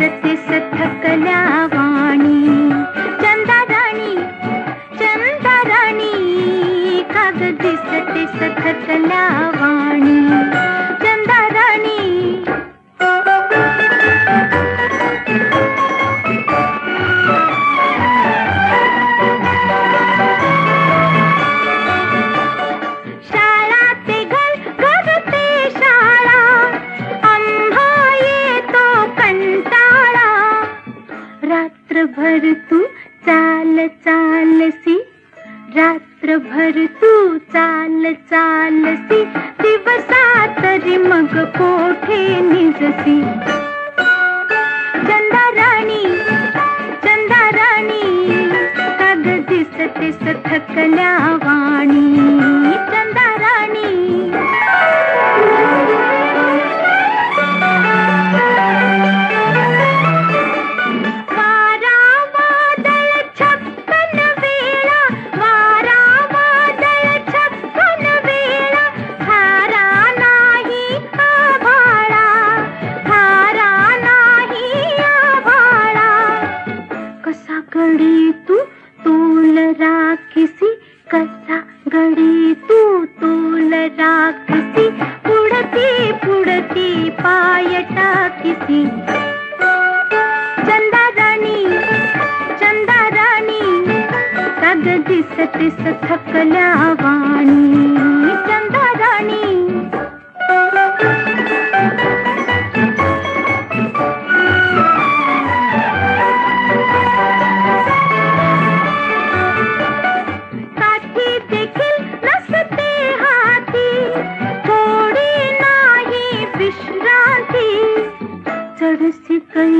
ست ست کلاوی چندا رانی چندا رانی ست ستھ کلاوی کوسی چندا دانی پاسی چندا رانی چندا رانی نانی چندا رانی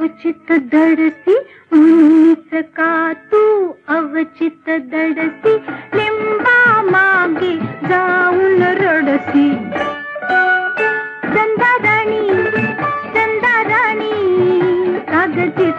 دڑی کا تو اوچی لمبا گے گاؤں رڑسی چند رانی چندا رانی آگتی